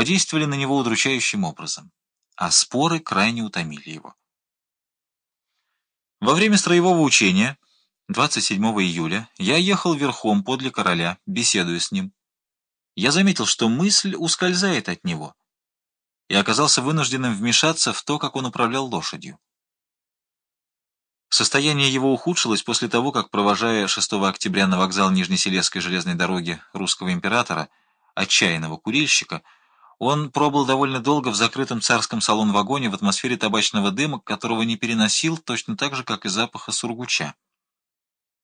подействовали на него удручающим образом, а споры крайне утомили его. Во время строевого учения 27 июля я ехал верхом подле короля, беседуя с ним. Я заметил, что мысль ускользает от него, и оказался вынужденным вмешаться в то, как он управлял лошадью. Состояние его ухудшилось после того, как, провожая 6 октября на вокзал Нижнеселесской железной дороги русского императора, отчаянного курильщика, он пробыл довольно долго в закрытом царском салон-вагоне в атмосфере табачного дыма, которого не переносил, точно так же, как и запаха сургуча.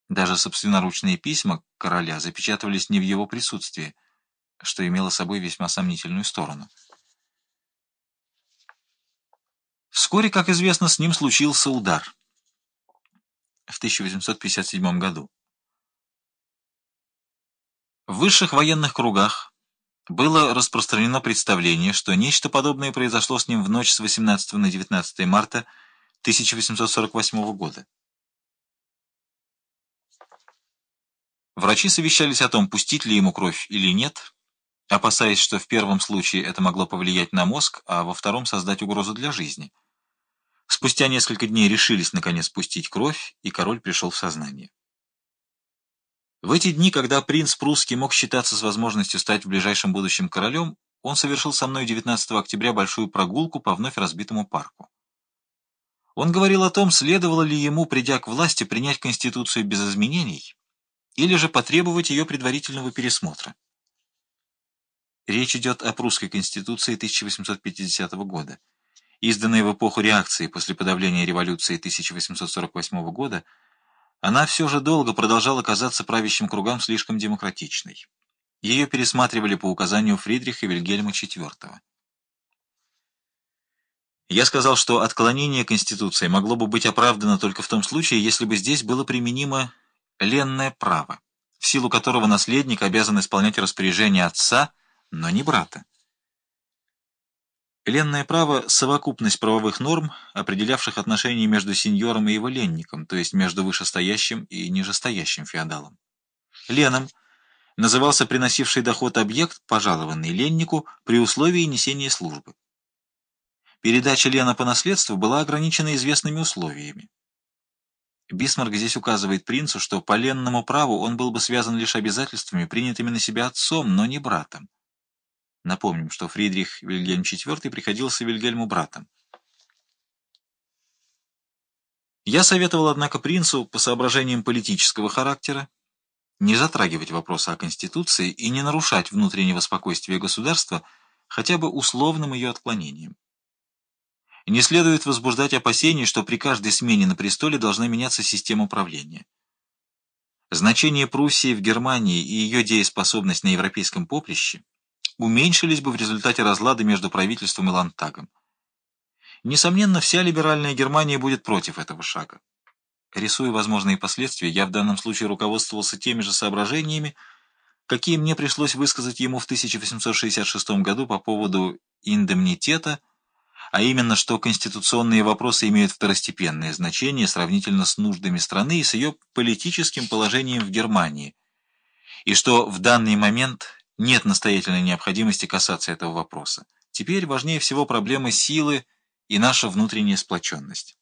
Даже собственноручные письма короля запечатывались не в его присутствии, что имело собой весьма сомнительную сторону. Вскоре, как известно, с ним случился удар в 1857 году. В высших военных кругах было распространено представление, что нечто подобное произошло с ним в ночь с 18 на 19 марта 1848 года. Врачи совещались о том, пустить ли ему кровь или нет, опасаясь, что в первом случае это могло повлиять на мозг, а во втором создать угрозу для жизни. Спустя несколько дней решились, наконец, пустить кровь, и король пришел в сознание. В эти дни, когда принц прусский мог считаться с возможностью стать в ближайшем будущем королем, он совершил со мной 19 октября большую прогулку по вновь разбитому парку. Он говорил о том, следовало ли ему, придя к власти, принять Конституцию без изменений, или же потребовать ее предварительного пересмотра. Речь идет о прусской Конституции 1850 года изданная в эпоху реакции после подавления революции 1848 года, она все же долго продолжала казаться правящим кругам слишком демократичной. Ее пересматривали по указанию Фридриха Вильгельма IV. Я сказал, что отклонение Конституции могло бы быть оправдано только в том случае, если бы здесь было применимо ленное право, в силу которого наследник обязан исполнять распоряжение отца, но не брата. Ленное право – совокупность правовых норм, определявших отношения между сеньором и его ленником, то есть между вышестоящим и нижестоящим феодалом. Леном назывался приносивший доход объект, пожалованный леннику, при условии несения службы. Передача Лена по наследству была ограничена известными условиями. Бисмарк здесь указывает принцу, что по ленному праву он был бы связан лишь обязательствами, принятыми на себя отцом, но не братом. Напомним, что Фридрих Вильгельм IV приходился Вильгельму братом. Я советовал, однако, принцу по соображениям политического характера не затрагивать вопроса о Конституции и не нарушать внутреннего спокойствия государства хотя бы условным ее отклонением. Не следует возбуждать опасений, что при каждой смене на престоле должна меняться система управления. Значение Пруссии в Германии и ее дееспособность на европейском поприще уменьшились бы в результате разлада между правительством и Лантагом. Несомненно, вся либеральная Германия будет против этого шага. Рисуя возможные последствия, я в данном случае руководствовался теми же соображениями, какие мне пришлось высказать ему в 1866 году по поводу индемнитета, а именно, что конституционные вопросы имеют второстепенное значение сравнительно с нуждами страны и с ее политическим положением в Германии, и что в данный момент нет настоятельной необходимости касаться этого вопроса. Теперь важнее всего проблемы силы и наша внутренняя сплоченность.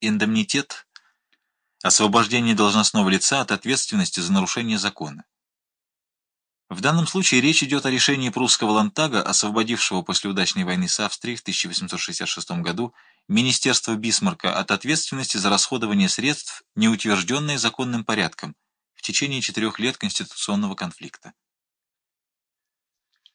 Индемнитет – освобождение должностного лица от ответственности за нарушение закона. В данном случае речь идет о решении прусского Лантага, освободившего после удачной войны с Австрией в 1866 году Министерство Бисмарка от ответственности за расходование средств, неутвержденное законным порядком, в течение четырех лет конституционного конфликта.